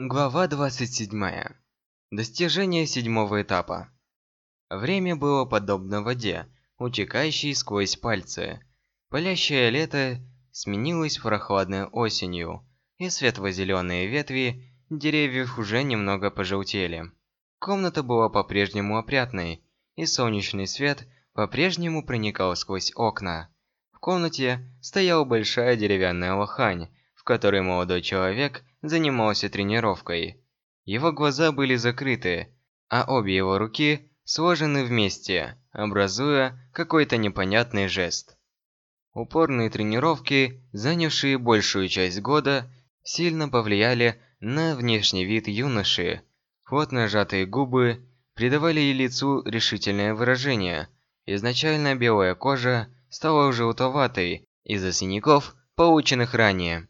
Глава 27. Достижение седьмого этапа. Время было подобно воде, утекающей сквозь пальцы. Палящее лето сменилось прохладной осенью, и светло-зеленые ветви деревьев уже немного пожелтели. Комната была по-прежнему опрятной, и солнечный свет по-прежнему проникал сквозь окна. В комнате стояла большая деревянная лохань, которой молодой человек занимался тренировкой. Его глаза были закрыты, а обе его руки сложены вместе, образуя какой-то непонятный жест. Упорные тренировки, занявшие большую часть года, сильно повлияли на внешний вид юноши. Плотно сжатые губы придавали лицу решительное выражение. Изначально белая кожа стала желтоватой из-за синяков, полученных ранее.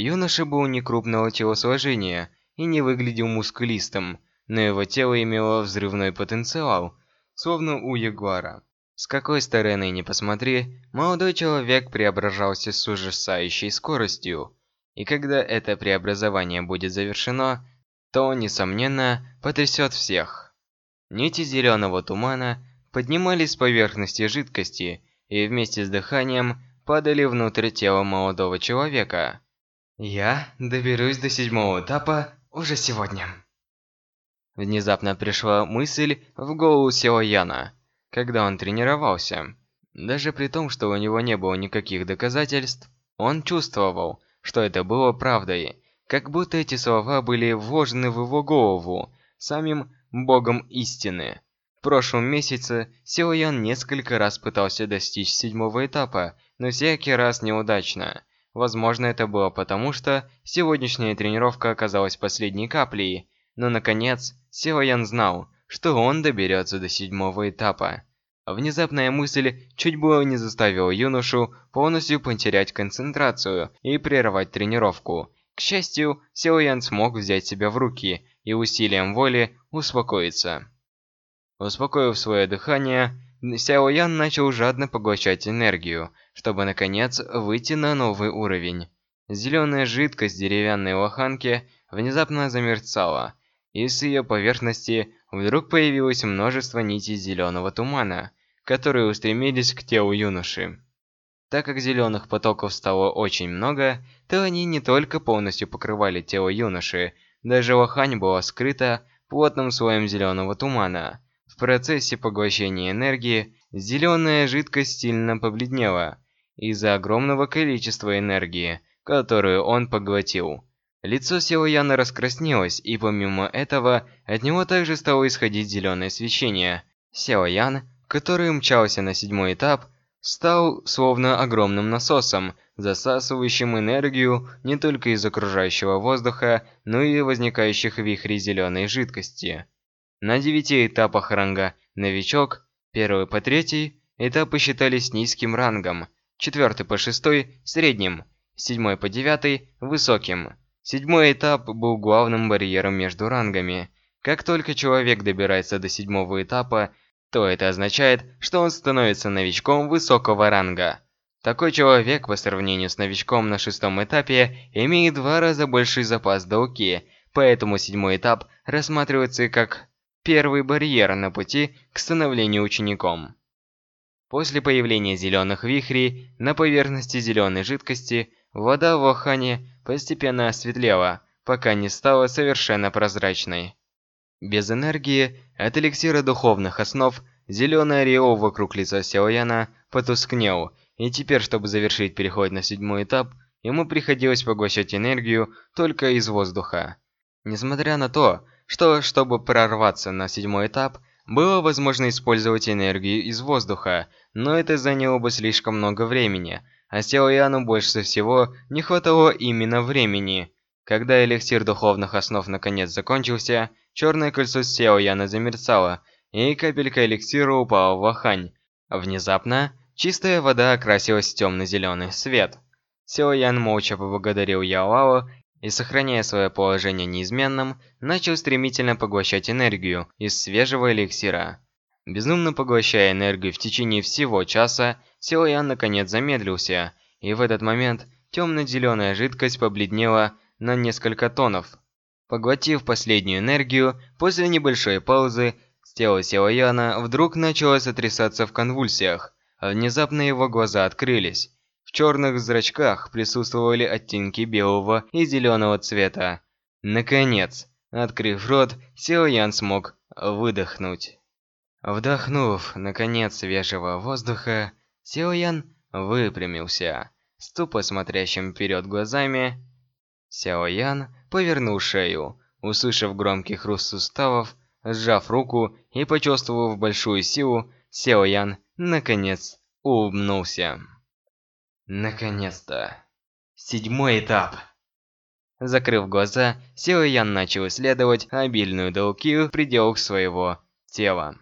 Юноша был не крупного телосложения и не выглядел мускулистым, но его тело имело взрывной потенциал, словно у ягуара. С какой стороны ни посмотри, молодой человек преображался с ужасающей скоростью. И когда это преобразование будет завершено, то несомненно, потрясет всех. Нити зеленого тумана поднимались с поверхности жидкости и вместе с дыханием падали внутрь тела молодого человека. Я доберусь до седьмого этапа уже сегодня. Внезапно пришла мысль в голову Сео Яна, когда он тренировался. Даже при том, что у него не было никаких доказательств, он чувствовал, что это было правдой, как будто эти слова были вложены в его голову самим богом истины. В прошлом месяце Сео Ян несколько раз пытался достичь седьмого этапа, но всякий раз неудачно. Возможно, это было потому, что сегодняшняя тренировка оказалась последней каплей, но наконец Силаян знал, что он доберется до седьмого этапа. Внезапная мысль чуть было не заставила юношу полностью потерять концентрацию и прервать тренировку. К счастью, Силаян смог взять себя в руки и усилием воли успокоиться. Успокоив свое дыхание, Сяо Ян начал жадно поглощать энергию, чтобы наконец выйти на новый уровень. Зеленая жидкость деревянной лоханки внезапно замерцала, и с ее поверхности вдруг появилось множество нитей зеленого тумана, которые устремились к телу юноши. Так как зеленых потоков стало очень много, то они не только полностью покрывали тело юноши, даже лохань была скрыта плотным слоем зеленого тумана – в процессе поглощения энергии зеленая жидкость сильно побледнела из-за огромного количества энергии, которую он поглотил. Лицо Сео Яна раскраснелось, и помимо этого, от него также стало исходить зеленое свечение. Сео Ян, который мчался на седьмой этап, стал словно огромным насосом, засасывающим энергию не только из окружающего воздуха, но и возникающих вихрей зеленой жидкости. На девяти этапах ранга «Новичок» первый по третий этапы считались низким рангом, четвертый по шестой – средним, седьмой по девятый – высоким. Седьмой этап был главным барьером между рангами. Как только человек добирается до седьмого этапа, то это означает, что он становится новичком высокого ранга. Такой человек по сравнению с новичком на шестом этапе имеет два раза больший запас долги, поэтому седьмой этап рассматривается как первый барьер на пути к становлению учеником. После появления зеленых вихрей на поверхности зеленой жидкости вода в Охане постепенно осветлела, пока не стала совершенно прозрачной. Без энергии от эликсира духовных основ зеленый ореол вокруг лица Сяояна потускнел, и теперь, чтобы завершить переход на седьмой этап, ему приходилось поглощать энергию только из воздуха. Несмотря на то, что, чтобы прорваться на седьмой этап, было возможно использовать энергию из воздуха, но это заняло бы слишком много времени, а Силаяну больше всего не хватало именно времени. Когда эликсир духовных основ наконец закончился, черное кольцо Силаяна замерцало, и капелька эликсира упала в лохань. Внезапно, чистая вода окрасилась в темно-зеленый свет. Силаян молча поблагодарил Яолао и, сохраняя свое положение неизменным, начал стремительно поглощать энергию из свежего эликсира. Безумно поглощая энергию в течение всего часа, Силаян наконец замедлился, и в этот момент темно-зеленая жидкость побледнела на несколько тонов. Поглотив последнюю энергию, после небольшой паузы, тело Сяо Яна вдруг начало сотрясаться в конвульсиях, а внезапно его глаза открылись. В черных зрачках присутствовали оттенки белого и зеленого цвета. Наконец, открыв рот, Сяо Ян смог выдохнуть. Вдохнув, наконец, свежего воздуха, Сяо Ян выпрямился. С тупо смотрящим вперед глазами, Сяо Ян повернул шею, услышав громкий хруст суставов, сжав руку и почувствовав большую силу, Сяо Ян наконец улыбнулся. Наконец-то. Седьмой этап. Закрыв глаза, Сяо Ян начал исследовать обильную долги в пределах своего тела.